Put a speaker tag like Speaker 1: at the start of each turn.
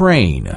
Speaker 1: crane